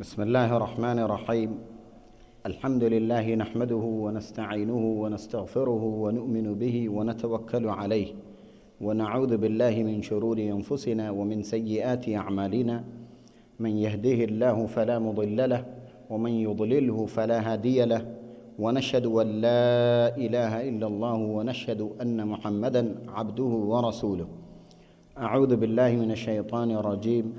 بسم الله الرحمن الرحيم. الحمد لله نحمده ونستعينه ونستغفره ونؤمن به ونتوكل عليه. ونعوذ بالله من شرور أنفسنا ومن سيئات أعمالنا. من يهده الله فلا مضل له ومن يضلله فلا هادي له. ونشهد أن لا إله إلا الله ونشهد أن محمدا عبده ورسوله. أعوذ بالله من الشيطان الرجيم.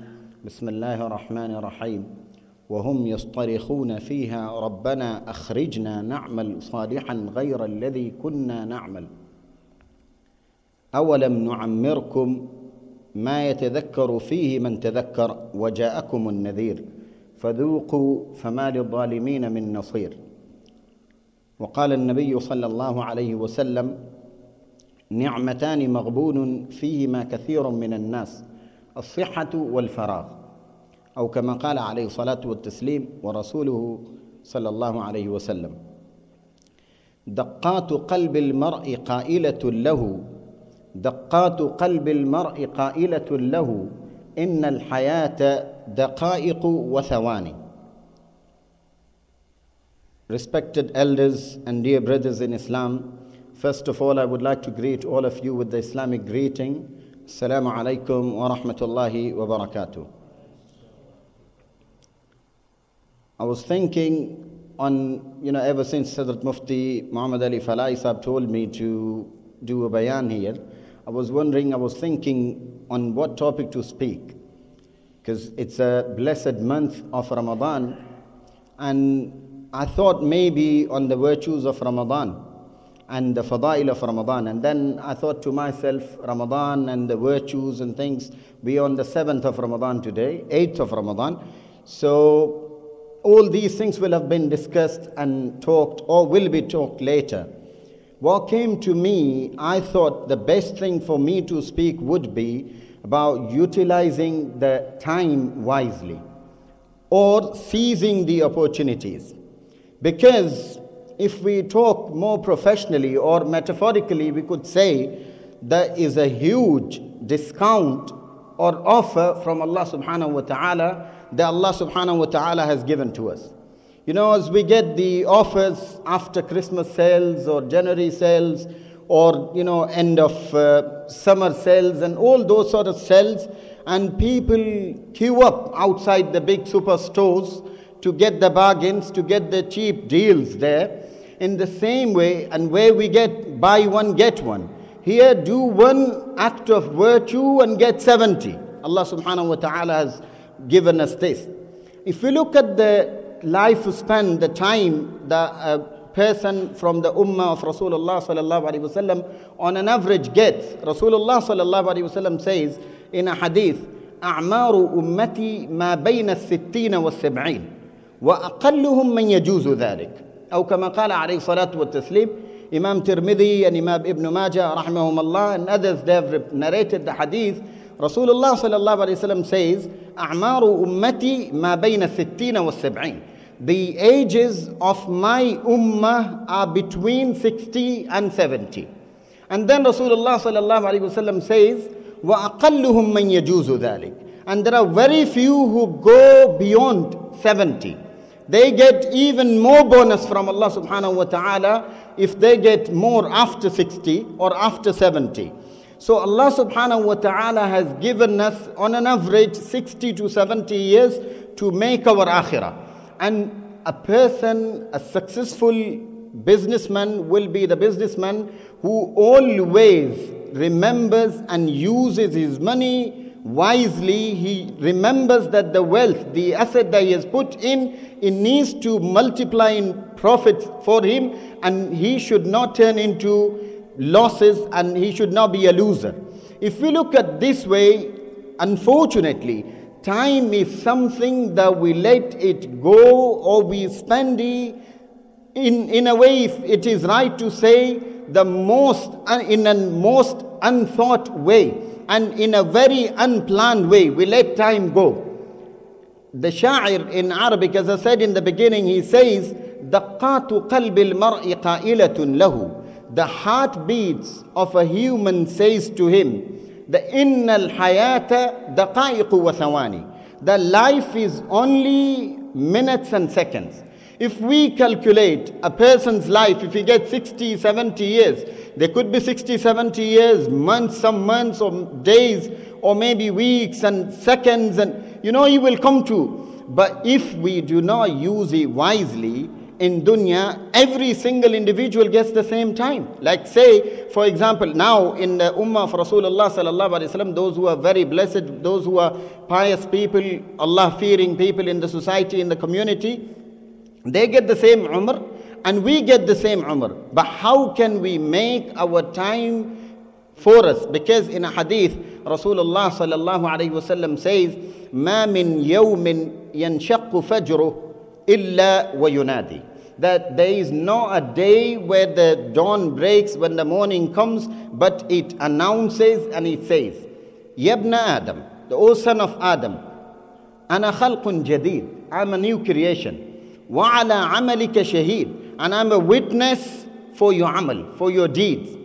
بسم الله الرحمن الرحيم. وهم يصطرخون فيها ربنا أخرجنا نعمل صالحا غير الذي كنا نعمل. أولم نعمركم ما يتذكر فيه من تذكر؟ وجاءكم النذير فذوقوا فما للظالمين من نصير. وقال النبي صلى الله عليه وسلم نعمتان مغبون فيهما كثير من الناس الصحة والفراغ. أو كما قال عليه الصلاه والتسليم ورسوله صلى الله عليه وسلم دقات قلب المرء قائله له دقات قلب المرء قائله له ان الحياة دقائق وثواني Respected elders and dear brothers in Islam, first of all, I would like to greet all of you with the Islamic greeting. Assalamu alaikum wa rahmatullahi wa barakatuh. I was thinking on, you know, ever since Hadrat Mufti Muhammad Ali Falahi told me to do a bayan here, I was wondering, I was thinking on what topic to speak. Because it's a blessed month of Ramadan, and I thought maybe on the virtues of Ramadan and the fadail of Ramadan. And then I thought to myself, Ramadan and the virtues and things, we on the 7th of Ramadan today, 8th of Ramadan. So all these things will have been discussed and talked or will be talked later. What came to me, I thought the best thing for me to speak would be about utilizing the time wisely or seizing the opportunities. Because if we talk more professionally or metaphorically, we could say there is a huge discount or offer from Allah subhanahu wa ta'ala that Allah subhanahu wa ta'ala has given to us. You know, as we get the offers after Christmas sales or January sales or, you know, end of uh, summer sales and all those sort of sales, and people queue up outside the big superstores to get the bargains, to get the cheap deals there. In the same way, and where we get buy one, get one. Here, do one act of virtue and get 70. Allah subhanahu wa ta'ala has given us this. If we look at the lifespan, the time that a person from the ummah of Rasulullah sallallahu alaihi wasallam on an average gets, Rasulullah sallallahu alaihi wasallam says in a hadith, أعمار أمتي ما بين الستين والسبعين وأقلهم من يجوز ذلك أو كما قال عليه الصلاة والتسليم Imam Tirmidhi and Imam Ibn Majah rahimahumullah and others they have narrated the hadith Rasulullah sallallahu alayhi wasallam says أعمار أمتي ما بين الستين والسبعين The ages of my ummah are between 60 and 70 And then Rasulullah sallallahu alayhi wasallam says وأقلهم من يجوز ذلك And there are very few who go beyond 70 they get even more bonus from Allah subhanahu wa ta'ala if they get more after 60 or after 70. So Allah subhanahu wa ta'ala has given us on an average 60 to 70 years to make our akhirah. And a person, a successful businessman will be the businessman who always remembers and uses his money wisely, he remembers that the wealth, the asset that he has put in, it needs to multiply in profits for him, and he should not turn into losses and he should not be a loser. If we look at this way, unfortunately, time is something that we let it go or we spend it in, in a way, if it is right to say, the most, in a most unthought way and in a very unplanned way. We let time go. The sha'ir in Arabic, as I said in the beginning, he says, دقات قلب المرء قائلة له The heartbeats of a human says to him, the إن الحياة دقائق وثواني. The life is only minutes and seconds. If we calculate a person's life, if he gets 60, 70 years, there could be 60, 70 years, months, some months or days, or maybe weeks and seconds, and you know, he will come to. But if we do not use it wisely, in dunya, every single individual gets the same time. Like say, for example, now in the ummah of Rasulullah sallallahu alaihi wasallam, those who are very blessed, those who are pious people, Allah-fearing people in the society, in the community, they get the same umr and we get the same umr. But how can we make our time for us? Because in a hadith, Rasulullah sallallahu alaihi wasallam says, "Ma min yawmin yanshaqu fajruh." illa wa yunadi. That there is no a day where the dawn breaks when the morning comes, but it announces and it says, Yabna Adam, the O son of Adam, أنا خلق جديد, I'm a new creation. وعلى عملك شهيد, and I'm a witness for your amal, for your deeds.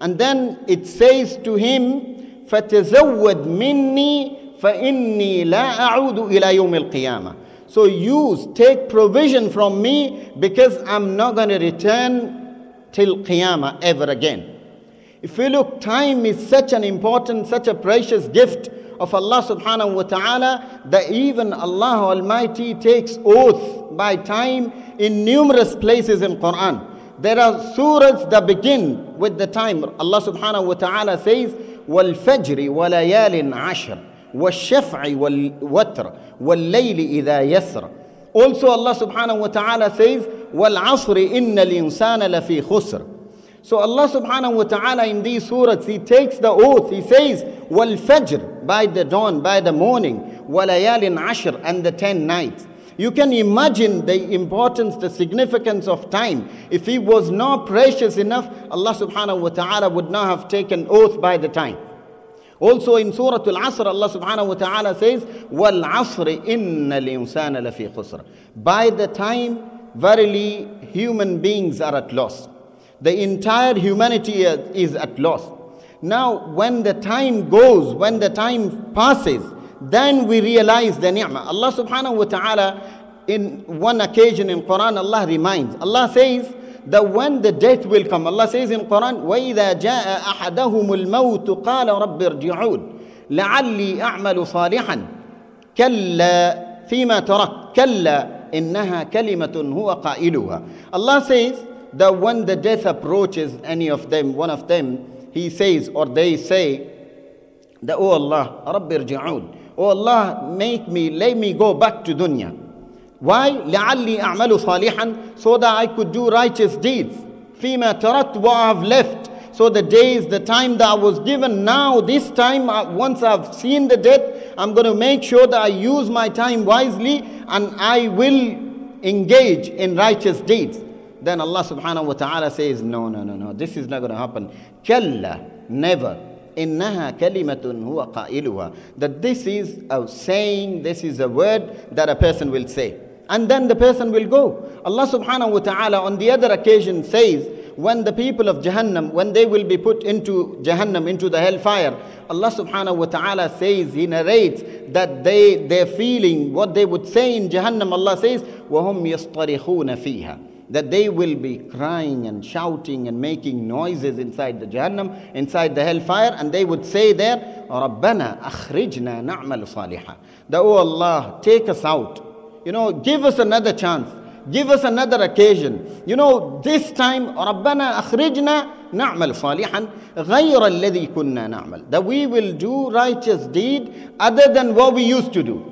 And then it says to him, فتزود مني فإني لا أعود إلى يوم القيامة. So use, take provision from me because I'm not going to return till Qiyamah ever again. If we look, time is such an important, such a precious gift of Allah subhanahu wa ta'ala that even Allah Almighty takes oath by time in numerous places in Quran. There are surahs that begin with the time. Allah subhanahu wa ta'ala says, وَالْفَجْرِ وَلَيَالٍ عَشْرٍ والشفع والوتر والليل إذا يسر Also Allah subhanahu wa ta'ala says وَالْعَصْرِ إِنَّ الْإِنسَانَ لَفِي خُسْرٍ So Allah subhanahu wa ta'ala in these surahs, He takes the oath. He says, وَالْفَجْرِ By the dawn, by the morning. وَلَيَالٍ عَشْرٍ And the ten nights. You can imagine the importance, the significance of time. If it was not precious enough, Allah subhanahu wa ta'ala would not have taken oath by the time. Also in Surah Al-Asr, Allah subhanahu wa ta'ala says, وَالْعَصْرِ إِنَّ الْإِنسَانَ لَفِي خُسْرٍ By the time, verily, human beings are at loss. The entire humanity is at loss. Now, when the time goes, when the time passes, then we realize the ni'mah. Allah subhanahu wa ta'ala, in one occasion in Quran, Allah reminds. Allah says, that when the death will come, Allah says in Quran, وَإِذَا جَاءَ أَحَدَهُمُ الْمَوْتُ قَالَ رَبِّ ارْجِعُونَ لَعَلِّي أَعْمَلُ صَالِحًا كَلَّا فيما ترك كلا إنها كلمة هو قائلها Allah says that when the death approaches any of them, one of them, he says or they say that, Oh Allah, رب ارجعون. Oh Allah, make me, let me go back to dunya. Why? لعلي أعمل صالحا so that I could do righteous deeds. فيما تركت what I have left. So the days, the time that I was given now, this time, uh, once I've seen the death, I'm going to make sure that I use my time wisely and I will engage in righteous deeds. Then Allah subhanahu wa ta'ala says, No, no, no, no, this is not going to happen. Kalla, never. إنها كلمة هو قائلها. That this is a saying, this is a word that a person will say and then the person will go. Allah subhanahu wa ta'ala on the other occasion says, when the people of Jahannam, when they will be put into Jahannam, into the hellfire, Allah subhanahu wa ta'ala says, He narrates that they, their feeling, what they would say in Jahannam, Allah says, وَهُمْ يَصْطَرِخُونَ فِيهَا that they will be crying and shouting and making noises inside the Jahannam, inside the hellfire, and they would say there, رَبَّنَا أَخْرِجْنَا نَعْمَلُ صَالِحًا That, oh Allah, take us out you know, give us another chance. Give us another occasion. You know, this time, ربنا أخرجنا نعمل صالحا غير الذي كنا نعمل. That we will do righteous deed other than what we used to do.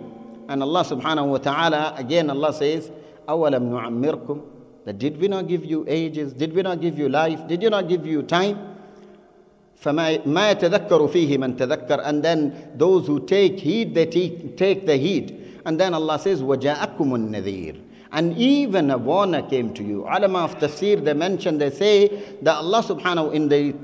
And Allah subhanahu wa ta'ala, again Allah says, أولم نعمركم that did we not give you ages? Did we not give you life? Did you not give you time? فما ما يتذكر فيه من تذكر and then those who take heed they take, take the heed and then Allah says, وَجَاءَكُمُ النَّذِيرُ and even a warner came to you. Ulama of tafsir, they mention, they say that Allah subhanahu in the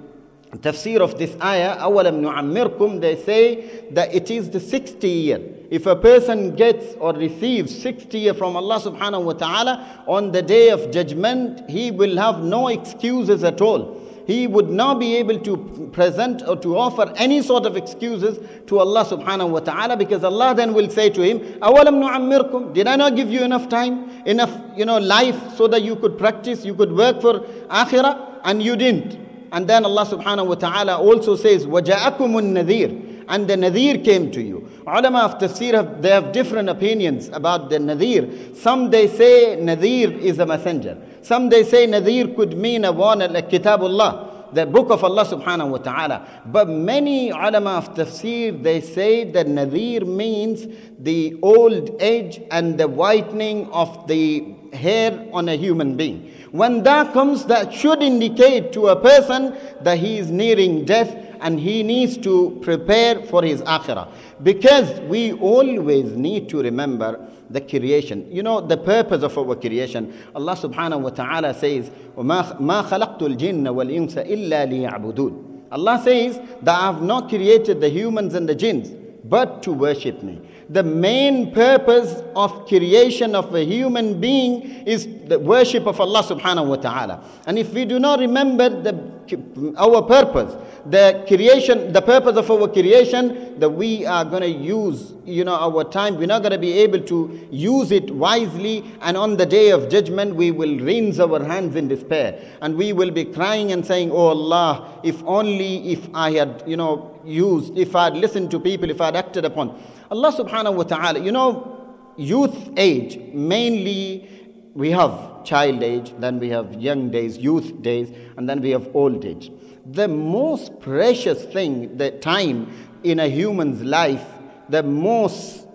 tafsir of this ayah, أَوَلَمْ نُعَمِّرْكُمْ They say that it is the 60 year. If a person gets or receives 60 year from Allah subhanahu wa ta'ala, on the day of judgment, he will have no excuses at all. he would not be able to present or to offer any sort of excuses to Allah subhanahu wa ta'ala because Allah then will say to him, أَوَلَمْ نُعَمِّرْكُمْ Did I not give you enough time, enough you know, life so that you could practice, you could work for akhirah and you didn't. And then Allah subhanahu wa ta'ala also says, وَجَاءَكُمُ النَّذِيرُ And the Nadir came to you. Ulama of tafsir, have, they have different opinions about the Nadir. Some they say Nadir is a messenger. Some they say Nadir could mean a warner like Kitabullah, the book of Allah subhanahu wa ta'ala. But many ulama of tafsir, they say that Nadir means the old age and the whitening of the hair on a human being. When that comes, that should indicate to a person that he is nearing death and he needs to prepare for his akhirah. Because we always need to remember the creation. You know, the purpose of our creation. Allah subhanahu wa ta'ala says, وَمَا خَلَقْتُ الْجِنَّ وَالْإِنسَ إِلَّا لِيَعْبُدُونَ Allah says that I have not created the humans and the jinns, but to worship me the main purpose of creation of a human being is the worship of Allah subhanahu wa ta'ala. And if we do not remember the, our purpose, the creation, the purpose of our creation, that we are going to use, you know, our time, we're not going to be able to use it wisely. And on the day of judgment, we will rinse our hands in despair. And we will be crying and saying, Oh Allah, if only if I had, you know, used, if I had listened to people, if I had acted upon. Allah subhanahu wa ta'ala, you know, youth age, mainly we have child age, then we have young days, youth days, and then we have old age. The most precious thing, the time in a human's life, the most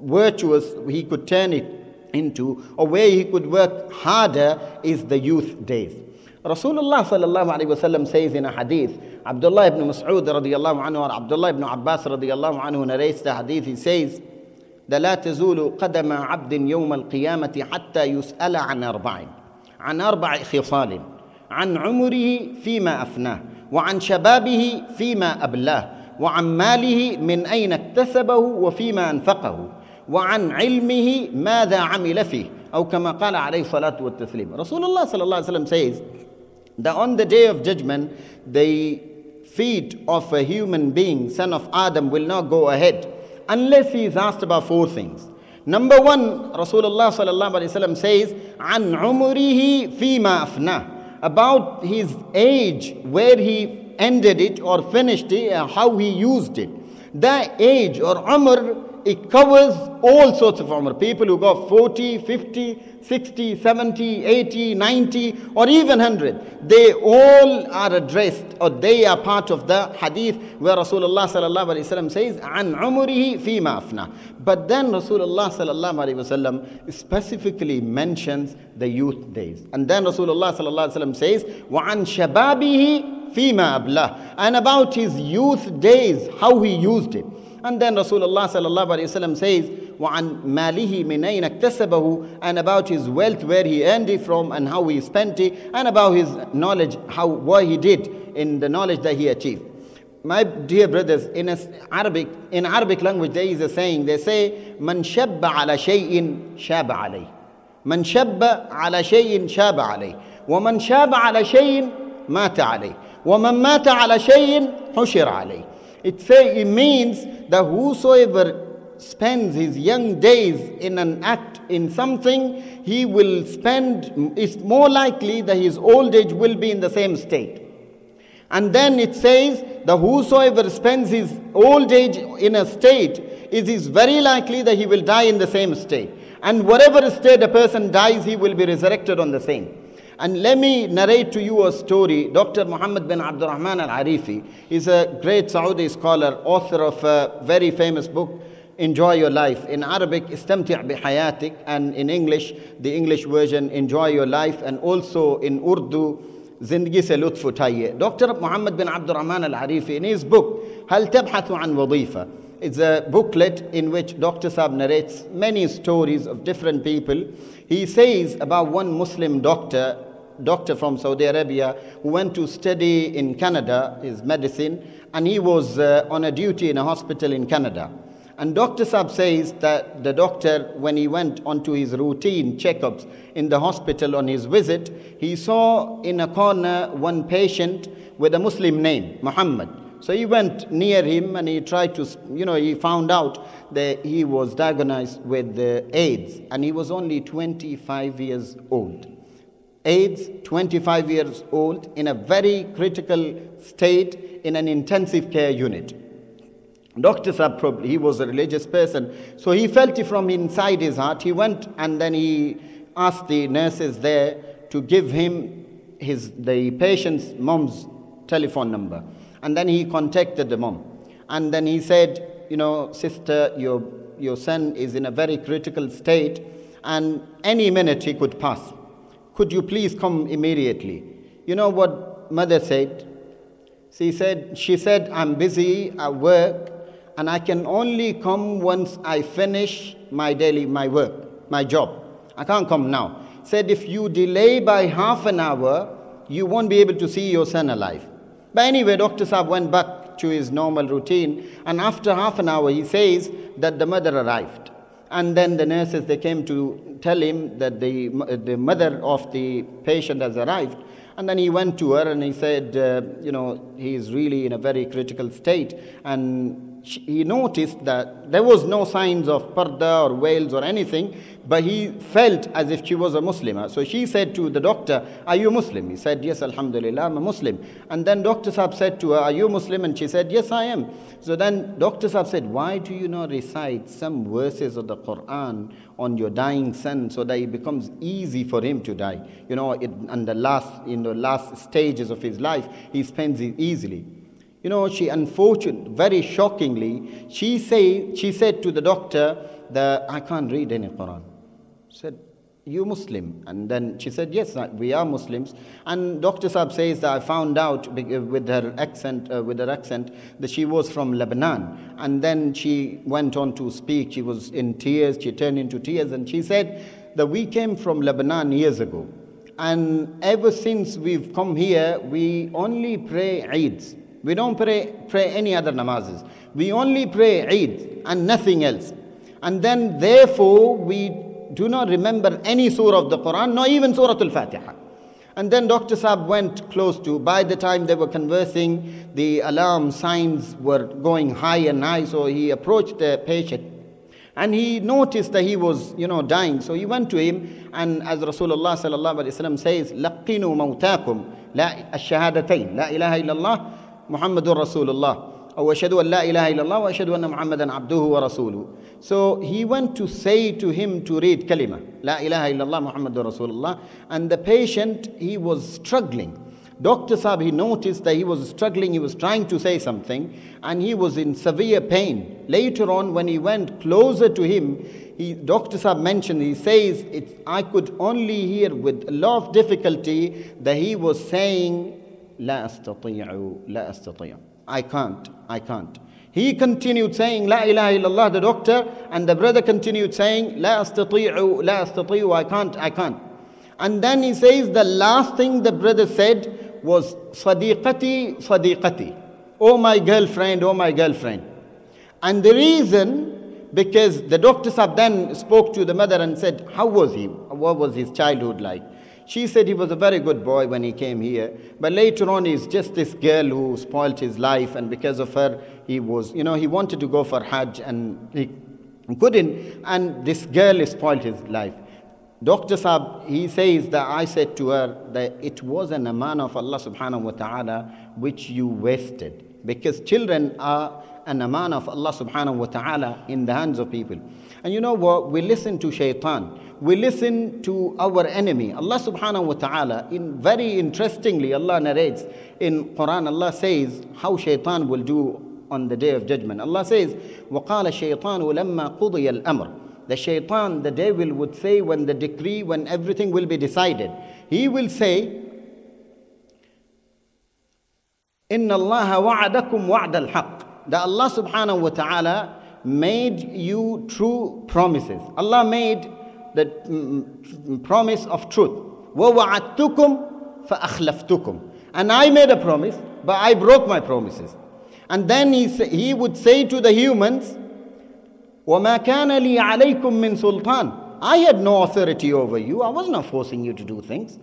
virtuous he could turn it into, or where he could work harder, is the youth days. Rasulullah sallallahu alayhi wasallam says in a hadith, Abdullah ibn Mas'ud radiallahu anhu or Abdullah ibn Abbas radiallahu anhu narrates the hadith, he says, لا تزول قدم عبد يوم القيامة حتى يسأل عن أربع عن أربع خصال عن عمره فيما أفناه وعن شبابه فيما أبلاه وعن ماله من أين اكتسبه وفيما أنفقه وعن علمه ماذا عمل فيه أو كما قال عليه الصلاة والتسليم رسول الله صلى الله عليه وسلم says that on the day of judgment, the feet of a human being, son of Adam, will not go ahead unless he is asked about four things. Number one, Rasulullah sallallahu says, "An umrihi fima afna," about his age, where he ended it or finished it, uh, how he used it. That age or umr it covers all sorts of umr. People who got 40, 50, 60, 70, 80, 90, or even 100. They all are addressed or they are part of the hadith where Rasulullah says, "An umrihi fi afna." But then Rasulullah specifically mentions the youth days. And then Rasulullah says, "Wa an shababihi fima ablah." And about his youth days, how he used it. And then Rasulullah says, وَعَنْ مَالِهِ مِنْ أَيْنَ اكْتَسَبَهُ And about his wealth, where he earned it from and how he spent it, and about his knowledge, how what he did in the knowledge that he achieved. My dear brothers, in Arabic, in Arabic language, there is a saying. They say, "Man shabba ala shay'in shaba alay." Man shabba ala shay'in shaba alay. ومن شاب على شيء مات عليه ومن مات على شيء حشر عليه it, say, it means that whosoever spends his young days in an act, in something, he will spend, it's more likely that his old age will be in the same state. And then it says the whosoever spends his old age in a state, it is very likely that he will die in the same state. And whatever state a person dies, he will be resurrected on the same. And let me narrate to you a story. Dr. Muhammad bin Abdurrahman al Arifi is a great Saudi scholar, author of a very famous book, Enjoy Your Life. In Arabic, Istamti' bi Hayatik, and in English, the English version, Enjoy Your Life, and also in Urdu, se lutf utaiye. Dr. Muhammad bin Abdurrahman al Arifi, in his book, Hal tabhathu an wadifa, it's a booklet in which Dr. Saab narrates many stories of different people. He says about one Muslim doctor doctor from Saudi Arabia who went to study in Canada, his medicine, and he was uh, on a duty in a hospital in Canada. And Dr. Saab says that the doctor, when he went onto his routine checkups in the hospital on his visit, he saw in a corner one patient with a Muslim name, Muhammad. So he went near him and he tried to, you know, he found out that he was diagnosed with uh, AIDS and he was only 25 years old. AIDS, 25 years old, in a very critical state in an intensive care unit. Dr. Saab probably, he was a religious person, so he felt it from inside his heart. He went and then he asked the nurses there to give him his, the patient's mom's telephone number. And then he contacted the mom. And then he said, you know, sister, your, your son is in a very critical state and any minute he could pass. Could you please come immediately? You know what mother said? She said, she said, I'm busy at work and I can only come once I finish my daily, my work, my job. I can't come now. Said if you delay by half an hour, you won't be able to see your son alive. But anyway, Dr. Saab went back to his normal routine, and after half an hour, he says that the mother arrived. And then the nurses, they came to tell him that the, the mother of the patient has arrived. And then he went to her and he said, uh, you know, he is really in a very critical state. And he noticed that there was no signs of parda or wails or anything, but he felt as if she was a Muslim. So she said to the doctor, Are you Muslim? He said, Yes, Alhamdulillah, I'm a Muslim. And then Dr. Saab said to her, Are you Muslim? And she said, Yes, I am. So then Dr. Saab said, Why do you not recite some verses of the Quran on your dying son so that it becomes easy for him to die? You know, it, and the last, in the last stages of his life, he spends it easily. You know, she unfortunately, very shockingly, she, say, she said to the doctor that I can't read any Quran. said, you Muslim? And then she said, yes, we are Muslims. And Dr. Saab says that I found out with her accent, uh, with her accent that she was from Lebanon. And then she went on to speak. She was in tears. She turned into tears. And she said that we came from Lebanon years ago. And ever since we've come here, we only pray Eids. We don't pray, pray any other namazes. We only pray Eid and nothing else. And then, therefore, we do not remember any surah of the Quran, nor even Surah Al Fatiha. And then Dr. Saab went close to, by the time they were conversing, the alarm signs were going high and high, so he approached the patient and he noticed that he was, you know, dying. So he went to him, and as Rasulullah sallallahu alaihi wasallam says, لَقِنُوا مَوْتَاكُمْ لَا la لا إله ilaha illallah اللَّهِ محمد رسول الله أو أشهد أن لا إله إلا الله وأشهد أن محمدا عبده ورسوله So he went to say to him to read kalima لا إله إلا الله محمد رسول الله and the patient he was struggling Dr. Saab, he noticed that he was struggling, he was trying to say something, and he was in severe pain. Later on, when he went closer to him, he, Dr. Saab mentioned, he says, I could only hear with a lot of difficulty that he was saying, لا أستطيع لا أستطيع I can't I can't He continued saying لا إله إلا الله the doctor and the brother continued saying لا أستطيع لا أستطيع I can't I can't and then he says the last thing the brother said was صديقتي صديقتي Oh my girlfriend, oh my girlfriend. And the reason, because the doctor then spoke to the mother and said, How was he? What was his childhood like? She said he was a very good boy when he came here, but later on he's just this girl who spoilt his life, and because of her, he was, you know, he wanted to go for Hajj and he couldn't, and this girl spoiled his life. Dr. Saab, he says that I said to her that it was an aman of Allah subhanahu wa ta'ala which you wasted. Because children are an aman of Allah subhanahu wa ta'ala in the hands of people. And you know what? We listen to shaitan We listen to our enemy. Allah subhanahu wa ta'ala, in very interestingly, Allah narrates in Quran, Allah says how shaitan will do on the day of judgment. Allah says, وَقَالَ الشَّيْطَانُ لَمَّا قُضِيَ الْأَمْرُ The shaitan, the devil would say when the decree, when everything will be decided, he will say, إِنَّ اللَّهَ وَعَدَكُمْ وَعْدَ الْحَقِّ That Allah subhanahu wa ta'ala made you true promises. Allah made the mm, promise of truth. وَوَعَدْتُكُمْ فَأَخْلَفْتُكُمْ And I made a promise, but I broke my promises. And then he, say, he would say to the humans, وَمَا كَانَ لِي عَلَيْكُم مِّن سُلْطَانٍ I had no authority over you. I was not forcing you to do things.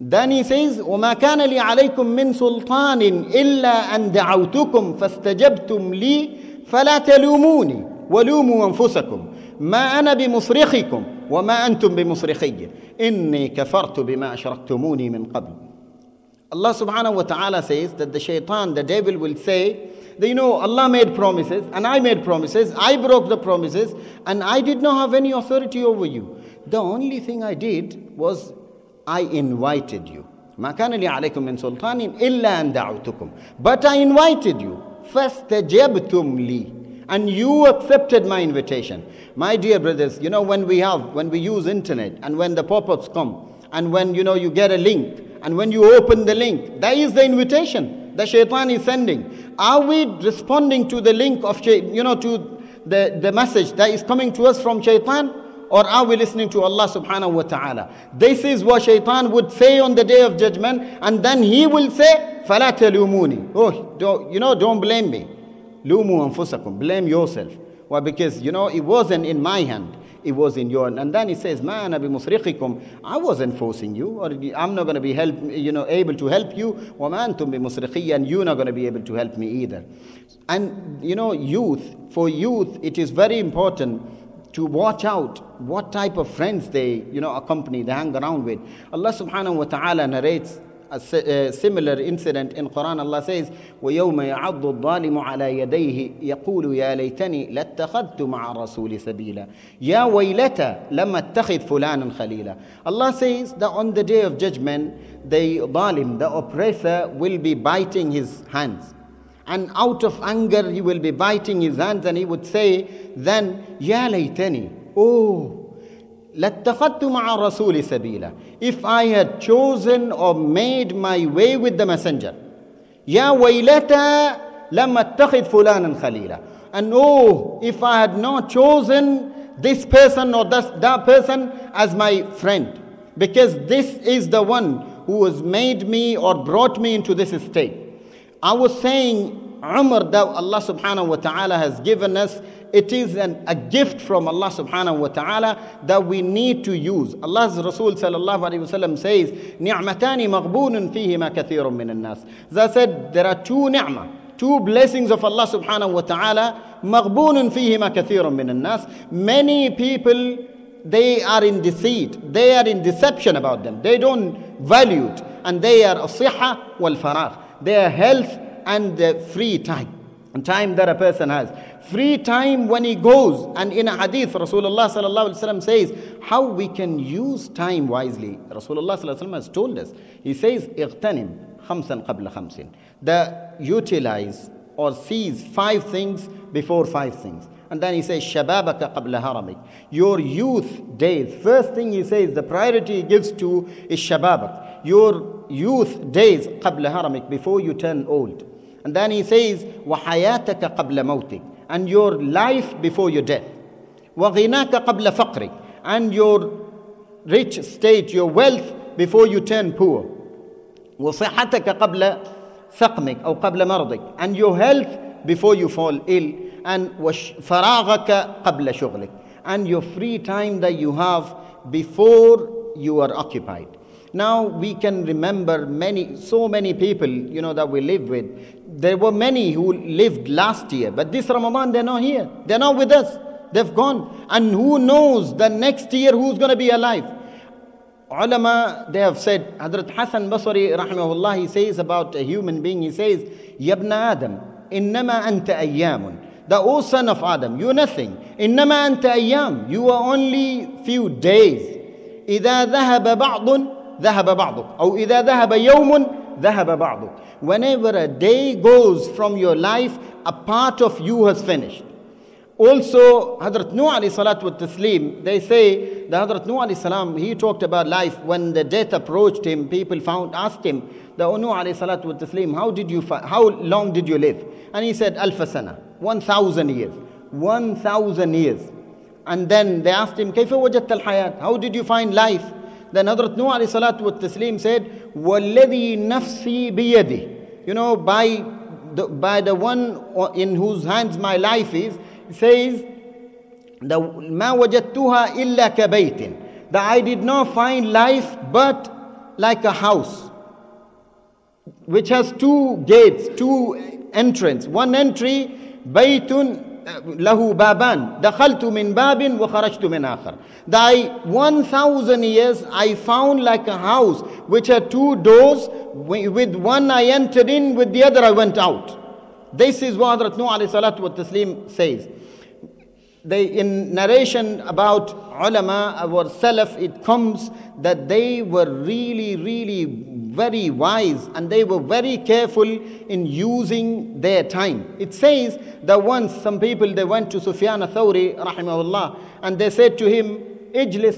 Then he says, وما كان لي عليكم من سلطان إلا أن دعوتكم فاستجبتم لي فلا تلوموني ولوموا أنفسكم ما أنا بمصرخكم وما أنتم بمصرخي إني كفرت بما أشركتموني من قبل Allah subhanahu wa ta'ala says that the shaitan, the devil will say, you know, Allah made promises and I made promises, I broke the promises and I did not have any authority over you. The only thing I did was I invited you. ما كان لي عليكم من سلطان إلا أن دعوتكم. But I invited you. فاستجبتم لي. And you accepted my invitation. My dear brothers, you know when we have, when we use internet and when the pop-ups come and when you know you get a link and when you open the link, that is the invitation the shaitan is sending. Are we responding to the link of, you know, to the, the message that is coming to us from shaitan? Or are we listening to Allah subhanahu wa ta'ala? This is what shaitan would say on the day of judgment, and then he will say, فَلَا تَلُومُونِ Oh, don't, you know, don't blame me. Lumu anfusakum, blame yourself. Why? Because, you know, it wasn't in my hand. It was in your hand. And then he says, Man, I wasn't forcing you, or I'm not going to be help, you know, able to help you. And you're not going to be able to help me either. And, you know, youth, for youth, it is very important to watch out what type of friends they, you know, accompany, they hang around with. Allah subhanahu wa ta'ala narrates a similar incident in Quran. Allah says, وَيَوْمَ يَعَضُّ الظَّالِمُ عَلَى يَدَيْهِ يَقُولُ يَا لَيْتَنِي لَاتَّخَذْتُ مَعَ الرَّسُولِ سَبِيلًا يَا وَيْلَتَ لَمَّا اتَّخِذْ فُلَانًا خَلِيلًا Allah says that on the day of judgment, the zalim, the oppressor, will be biting his hands. And out of anger, he will be biting his hands and he would say, then, Ya laytani, oh, if I had chosen or made my way with the messenger, Ya waylata lam attakhid fulanan khalila. And oh, if I had not chosen this person or this, that person as my friend, because this is the one who has made me or brought me into this state. I was saying Umar that Allah subhanahu wa ta'ala has given us it is an, a gift from Allah subhanahu wa ta'ala that we need to use. Allah's Rasul sallallahu alayhi wa sallam says, نِعْمَتَانِ مَغْبُونٌ فِيهِمَا كَثِيرٌ مِّنَ النَّاسِ As I said, there are two ni'mah, two blessings of Allah subhanahu wa ta'ala, مَغْبُونٌ فِيهِمَا كَثِيرٌ مِّنَ النَّاسِ Many people, they are in deceit, they are in deception about them. They don't value it. And they are الصحة والفراغ. They are health and the free time. Time that a person has free time when he goes. And in a hadith, Rasulullah sallallahu says how we can use time wisely. Rasulullah sallallahu has told us. He says, اغتنم خمسا قبل خمس. The utilize or seize five things before five things. And then he says, Shababaka qabla haramik. Your youth days. First thing he says, the priority he gives to is shababak. Your youth days qabla haramik, before you turn old. And then he says, وَحَيَاتَكَ قَبْلَ مَوْتِكَ And your life before your death. وَغِنَاكَ قَبْلَ فَقْرِكَ And your rich state, your wealth before you turn poor. وَصِحَّتَكَ قَبْلَ ثَقْمِكَ أو قبل مرضك. And your health before you fall ill. And فَرَاغَكَ قَبْلَ شُغْلِكَ And your free time that you have before you are occupied. Now we can remember many, so many people, you know, that we live with. There were many who lived last year, but this Ramadan they're not here. They're not with us. They've gone. And who knows the next year who's going to be alive? Ulama, they have said, Hadrat Hassan Basri, rahimahullah, he says about a human being, he says, Yabna Adam, innama anta ayyamun. The O son of Adam, you're nothing. Innama anta ayyam. You are only few days. إذا ذهب بعض ذهب بعضك أو إذا ذهب يوم ذهب بعضك whenever a day goes from your life a part of you has finished also Hadrat Nuh alayhi salatu wa taslim they say that Hadrat Nuh alayhi salam he talked about life when the death approached him people found asked him the Nuh alayhi salatu wa taslim how did you how long did you live and he said alfa sana 1000 years 1000 years and then they asked him كيف وجدت الحياة how did you find life then Hadrat Nuh alayhi salatu wa taslim said, وَالَّذِي نَفْسِي بِيَدِهِ You know, by the, by the one in whose hands my life is, he says, the ما وجدتها إلا كبيت that I did not find life but like a house which has two gates two entrance one entry lahu baban. Dakhaltu min babin wa min akhar. Thy 1000 years i found like a house which had two doors with one i entered in with the other i went out. This is what Hazrat Nuh alayhi salatu wa taslim says. They in narration about ulama or salaf it comes that they were really really very wise and they were very careful in using their time. It says that once some people they went to Sufyan Thawri rahimahullah and they said to him, Ijlis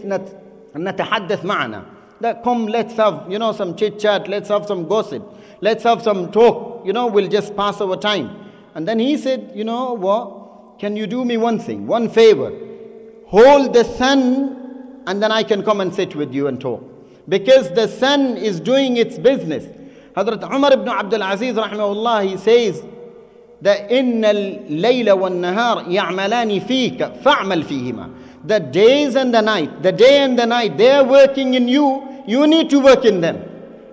natahaddath ma'ana. That come, let's have, you know, some chit chat, let's have some gossip, let's have some talk, you know, we'll just pass our time. And then he said, you know what, can you do me one thing, one favor? Hold the sun and then I can come and sit with you and talk Because the sun is doing its business. Hadrat Umar ibn Abdul Aziz, rahimahullah, he says, that إن الليل والنهار يعملان فيك فاعمل فيهما. The days and the night, the day and the night, they are working in you. You need to work in them.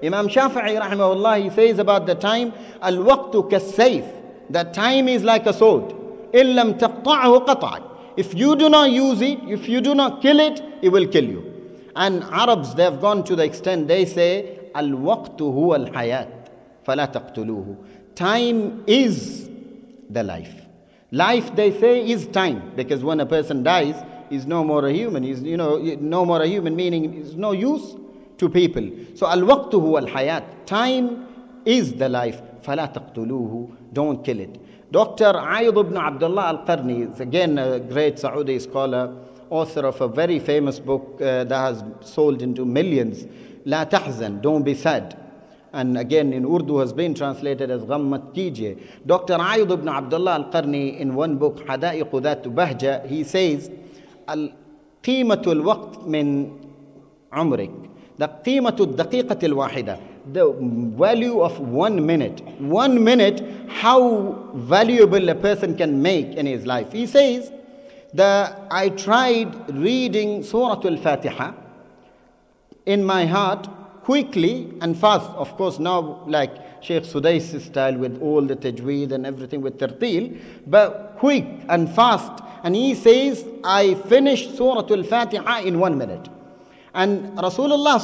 Imam Shafi'i, rahimahullah, he says about the time, al-waqtu kas-sayf. The time is like a sword. إن لم تقطعه قطعك if you do not use it if you do not kill it it will kill you and Arabs they have gone to the extent they say الوقت هو الحياة فلا تقتلوه time is the life life they say is time because when a person dies is no more a human is you know no more a human meaning is no use to people so الوقت هو الحياة time is the life فلا تقتلوه don't kill it Dr. Ayyub ibn Abdullah al Qarni is again a great Saudi scholar, author of a very famous book uh, that has sold into millions. La tahzan, don't be sad. And again in Urdu has been translated as Ghammat Kije. Dr. Ayyub ibn Abdullah al Qarni in one book, Hada'iq Dhat Bahja, he says, Waqt min Umrik. The Qimatul Daqiqatil Wahida the value of one minute. One minute, how valuable a person can make in his life. He says that I tried reading Surah Al Fatiha in my heart quickly and fast. Of course, now like Sheikh Sudais' style with all the tajweed and everything with tartil, but quick and fast. And he says, I finished Surah Al Fatiha in one minute. And Rasulullah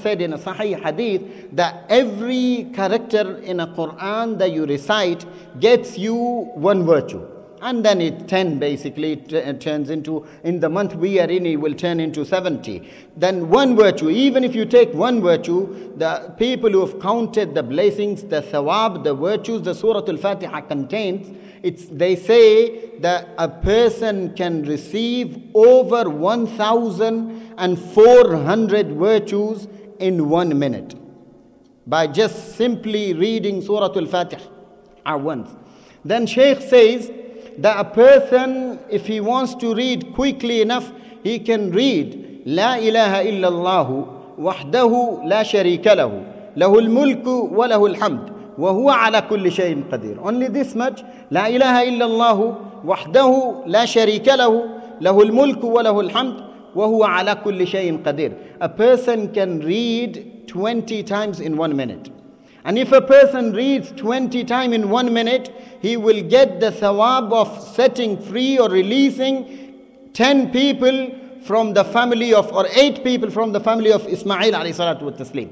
said in a Sahih hadith that every character in a Quran that you recite gets you one virtue. And then it 10 basically it uh, turns into, in the month we are in, it will turn into 70. Then one virtue, even if you take one virtue, the people who have counted the blessings, the thawab, the virtues the Surah Al-Fatiha contains, it's, they say that a person can receive over 1,400 virtues in one minute by just simply reading Surah Al-Fatiha once. Then Shaykh says that a person, if he wants to read quickly enough, he can read لا إله إلا الله وحده لا شريك له له الملك وله الحمد وهو على كل شيء قدير only this much لا إله إلا الله وحده لا شريك له له الملك وله الحمد وهو على كل شيء قدير a person can read 20 times in one minute and if a person reads 20 times in one minute he will get the thawab of setting free or releasing 10 people from the family of or 8 people from the family of Ismail alayhi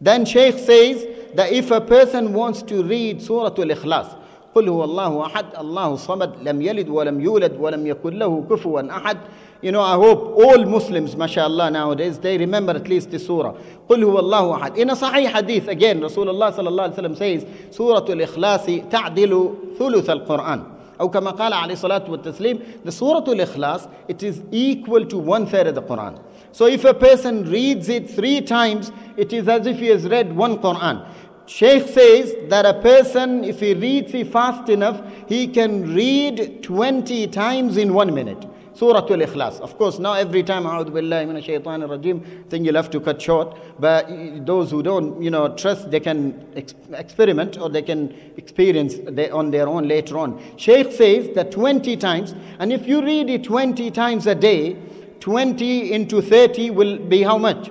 then Shaykh says that if a person wants to read Surah Al-Ikhlas, قل هو الله أحد الله صمد لم يلد ولم يولد ولم يكن له كفوا أحد You know, I hope all Muslims, mashallah, nowadays, they remember at least the surah. قل هو الله أحد. In a Sahih hadith, again, Rasulullah sallallahu alayhi wa says, Surah Al-Ikhlas تعدل ثلث القرآن. أو كما قال عليه الصلاة والتسليم, the Surah Al-Ikhlas, it is equal to one third of the Quran. So if a person reads it three times, it is as if he has read one Quran. Sheikh says that a person, if he reads it fast enough, he can read 20 times in one minute. Surah Al-Ikhlas. Of course, now every time, A'udhu Billahi Minash Shaitan Rajim, thing you'll have to cut short. But those who don't, you know, trust, they can ex- experiment or they can experience on their own later on. Shaykh says that 20 times, and if you read it 20 times a day, 20 into 30 will be how much?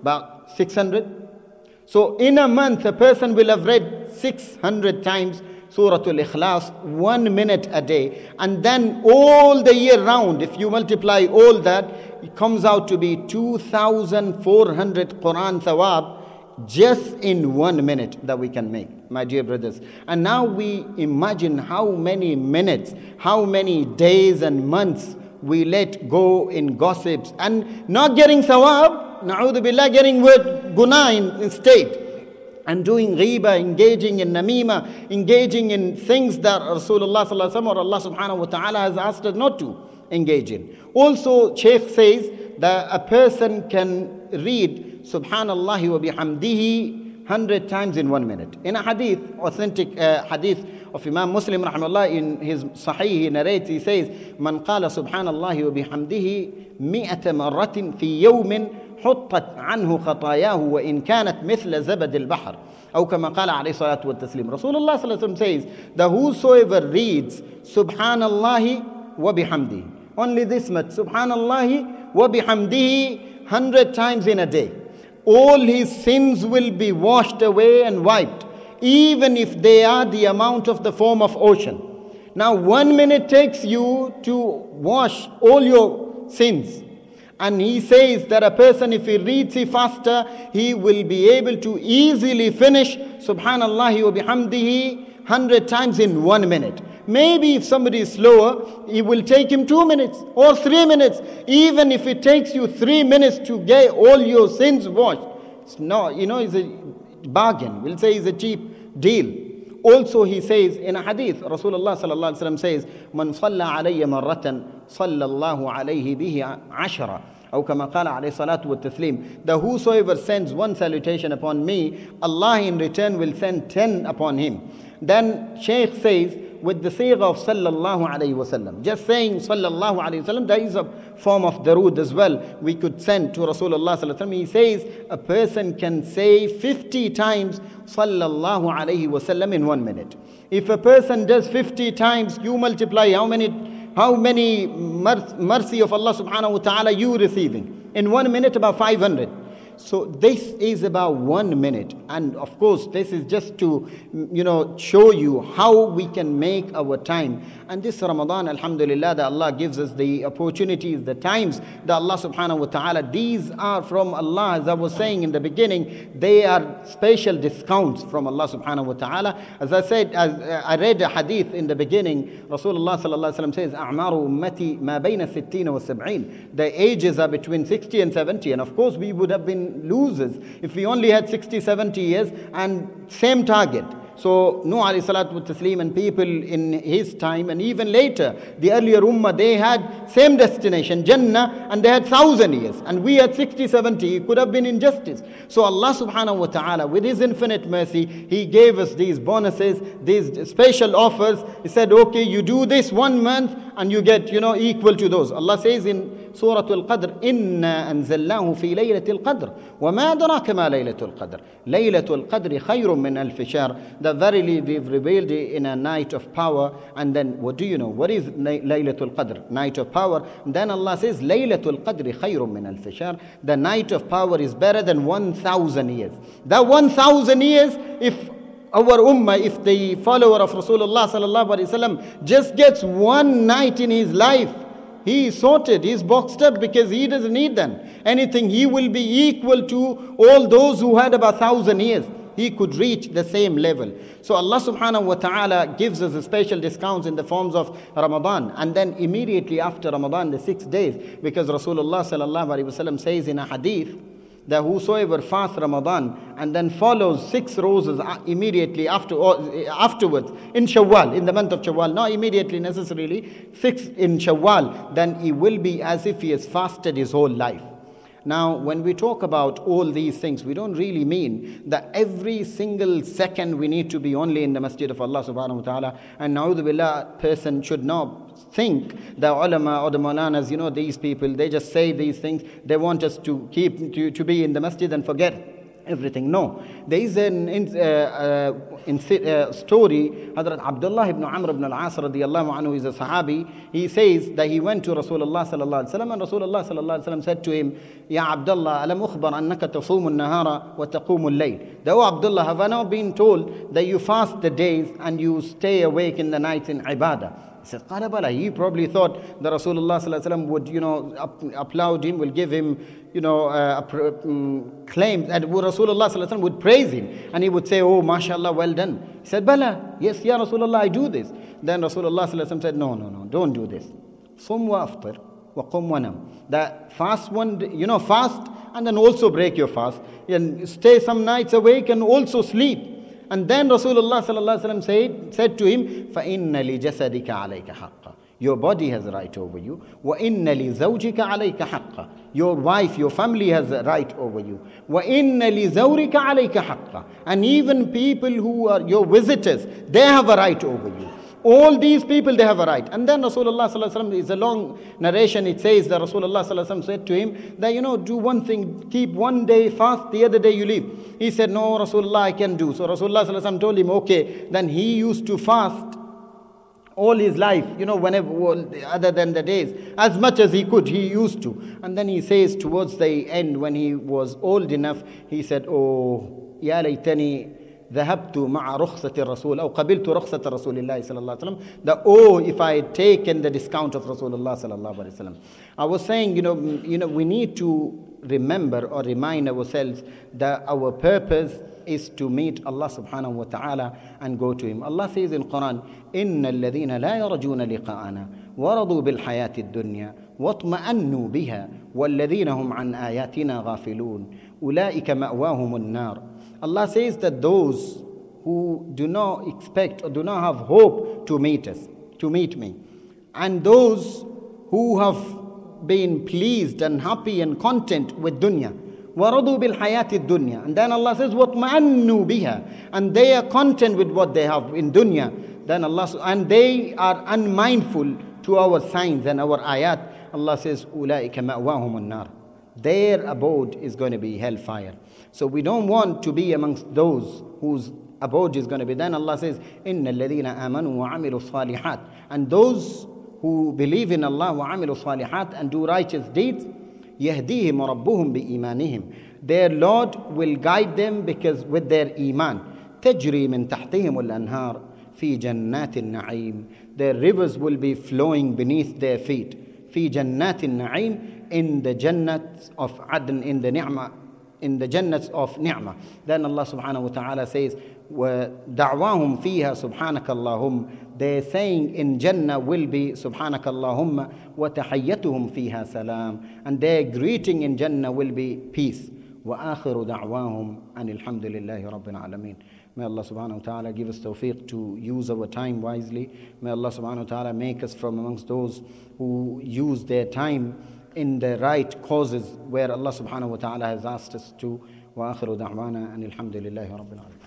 About 600. So in a month, a person will have read 600 times Surah Al-Ikhlas, one minute a day. And then all the year round, if you multiply all that, it comes out to be 2,400 Quran thawab just in one minute that we can make, my dear brothers. And now we imagine how many minutes, how many days and months we let go in gossips and not getting thawab, na'udhu getting word guna in, instead and doing riba, engaging in namima, engaging in things that Rasulullah or Allah subhanahu wa ta'ala has asked us not to engage in. Also, Shaykh says that a person can read Subhanallah wa bihamdihi hundred times in one minute. In a hadith, authentic uh, hadith of Imam Muslim rahimahullah in his Sahih, he narrates, he says, Man qala subhanallah wa bihamdihi mi'ata marratin fi yawmin حطت عنه خطاياه وإن كانت مثل زبد البحر أو كما قال عليه الصلاة والتسليم رسول الله صلى الله عليه وسلم says that whosoever reads سبحان الله وبحمده only this much سبحان الله وبحمده hundred times in a day all his sins will be washed away and wiped even if they are the amount of the form of ocean now one minute takes you to wash all your sins and he says that a person, if he reads it faster, he will be able to easily finish Subhanallah wa bihamdihi 100 times in one minute. Maybe if somebody is slower, it will take him two minutes or three minutes. Even if it takes you three minutes to get all your sins washed. It's not, you know, it's a bargain. We'll say it's a cheap deal. Also, he says in a hadith, Rasulullah says, "Man salla alayya marratan, sallallahu alayhi bihi ashara." أو كما قال عليه الصلاة والتسليم that whosoever sends one salutation upon me Allah in return will send ten upon him then Shaykh says with the sigh of sallallahu alayhi wasallam. Just saying sallallahu alayhi wasallam, there is a form of darood as well. We could send to Rasulullah sallallahu alayhi He says a person can say 50 times sallallahu alayhi wasallam in one minute. If a person does 50 times, you multiply how many how many mercy of Allah subhanahu wa ta'ala you receiving? In one minute, about 500. So this is about one minute. And of course, this is just to, you know, show you how we can make our time. And this Ramadan, alhamdulillah, that Allah gives us the opportunities, the times that Allah subhanahu wa ta'ala, these are from Allah. As I was saying in the beginning, they are special discounts from Allah subhanahu wa ta'ala. As I said, as uh, I read a hadith in the beginning, Rasulullah sallallahu alayhi wa says, أعمار أمتي ما بين الستين والسبعين. The ages are between 60 and 70. And of course, we would have been loses. If we only had 60, 70 years and same target. So Nuh alayhi salatu taslim and people in his time and even later, the earlier ummah, they had same destination, Jannah, and they had thousand years. And we had 60, 70. It could have been injustice. So Allah subhanahu wa ta'ala, with his infinite mercy, he gave us these bonuses, these special offers. He said, okay, you do this one month and you get, you know, equal to those. Allah says in سورة القدر إنا أنزلناه في ليلة القدر وما أدراك ما ليلة القدر ليلة القدر خير من ألف شهر that verily we've revealed in a night of power and then what do you know what is ليلة القدر night of power and then Allah says ليلة القدر خير من ألف شهر the night of power is better than 1000 years that 1000 years if our ummah, if the follower of Rasulullah sallallahu alaihi wasallam just gets one night in his life, he is sorted, he is boxed up because he doesn't need them. Anything, he will be equal to all those who had about thousand years. He could reach the same level. So Allah subhanahu wa ta'ala gives us a special discounts in the forms of Ramadan. And then immediately after Ramadan, the six days, because Rasulullah sallallahu alayhi wa says in a hadith, that whosoever fasts Ramadan and then follows six rozas uh, immediately after, uh, afterwards in Shawwal, in the month of Shawwal, not immediately necessarily, six in Shawwal, then he will be as if he has fasted his whole life. Now, when we talk about all these things, we don't really mean that every single second we need to be only in the masjid of Allah subhanahu wa ta'ala. And na'udhu billah, person should not think the ulama or the mawlanas, you know, these people, they just say these things. They want us to keep, to, to be in the masjid and forget everything. No. There is an uh, uh, in, uh, story, Hadrat Abdullah ibn Amr ibn al-As radiallahu anhu is a sahabi. He says that he went to Rasulullah sallallahu alaihi wasallam and Rasulullah sallallahu alaihi wasallam said to him, Ya Abdullah, alam ukhbar annaka tasumu al-nahara wa taqumu al-layl. Though Abdullah, have I not been told that you fast the days and you stay awake in the nights in ibadah? He said, Qarabala. He probably thought that Rasulullah would, you know, applaud him, will give him, you know, uh, um, claim that Rasulullah would praise him. And he would say, Oh, mashallah, well done. He said, Bala, yes, Ya Rasulullah, I do this. Then Rasulullah said, No, no, no, don't do this. Sum wa aftir wa qum wa nam. That fast one, you know, fast and then also break your fast. And stay some nights awake and also sleep. And then Rasulullah sallallahu said, said to him, فَإِنَّ لِجَسَدِكَ عَلَيْكَ حَقًّا Your body has a right over you. وَإِنَّ لِزَوْجِكَ عَلَيْكَ حَقًّا Your wife, your family has a right over you. وَإِنَّ لِزَوْرِكَ عَلَيْكَ حَقًّا And even people who are your visitors, they have a right over you. All these people, they have a right. And then Rasulullah is a long narration. It says that Rasulullah said to him that, you know, do one thing, keep one day fast, the other day you leave. He said, no, Rasulullah, I can do. So Rasulullah told him, okay. Then he used to fast all his life, you know, whenever, other than the days, as much as he could, he used to. And then he says towards the end, when he was old enough, he said, oh, ya laytani ذهبت مع رخصة الرسول أو قبلت رخصة رسول الله صلى الله عليه وسلم. The oh if I had taken the discount of رسول الله صلى الله عليه وسلم. I was saying you know you know we need to remember or remind ourselves that our purpose is to meet Allah subhanahu wa ta'ala and go to him. Allah says in Quran إن الذين لا يرجون لقاءنا ورضوا بالحياة الدنيا واطمأنوا بها والذين هم عن آياتنا غافلون أولئك مأواهم النار Allah says that those who do not expect or do not have hope to meet us, to meet me, and those who have been pleased and happy and content with dunya, ورضوا بالحياة الدنيا and then Allah says وَاطْمَأَنُّوا بِهَا and they are content with what they have in dunya then Allah and they are unmindful to our signs and our ayat Allah says أولئك مأواهم النار their abode is going to be hellfire so we don't want to be amongst those whose abode is going to be. Then Allah says, إِنَّ الَّذِينَ آمَنُوا وَعَمِلُوا الصَّالِحَاتِ And those who believe in Allah وَعَمِلُوا الصَّالِحَاتِ and do righteous deeds, يَهْدِيهِمْ رَبُّهُمْ بِإِيمَانِهِمْ Their Lord will guide them because with their iman. تجري من تحتهم الأنهار في جنات النعيم Their rivers will be flowing beneath their feet. في جنات النعيم in the jannat of Adn, in the ni'mah in the jannats of ni'mah. Then Allah subhanahu wa ta'ala says, وَدَعْوَاهُمْ فِيهَا سُبْحَانَكَ اللَّهُمْ They're saying in Jannah will be سُبْحَانَكَ اللَّهُمَّ وَتَحَيَّتُهُمْ فِيهَا سَلَامٌ And their greeting in Jannah will be peace. وآخر دعواهم أن الحمد لله رب العالمين May Allah subhanahu wa ta'ala give us tawfiq to use our time wisely. May Allah subhanahu wa ta'ala make us from amongst those who use their time in the right causes where Allah subhanahu wa ta'ala has asked us to. وآخر دعوانا أن الحمد لله رب العالمين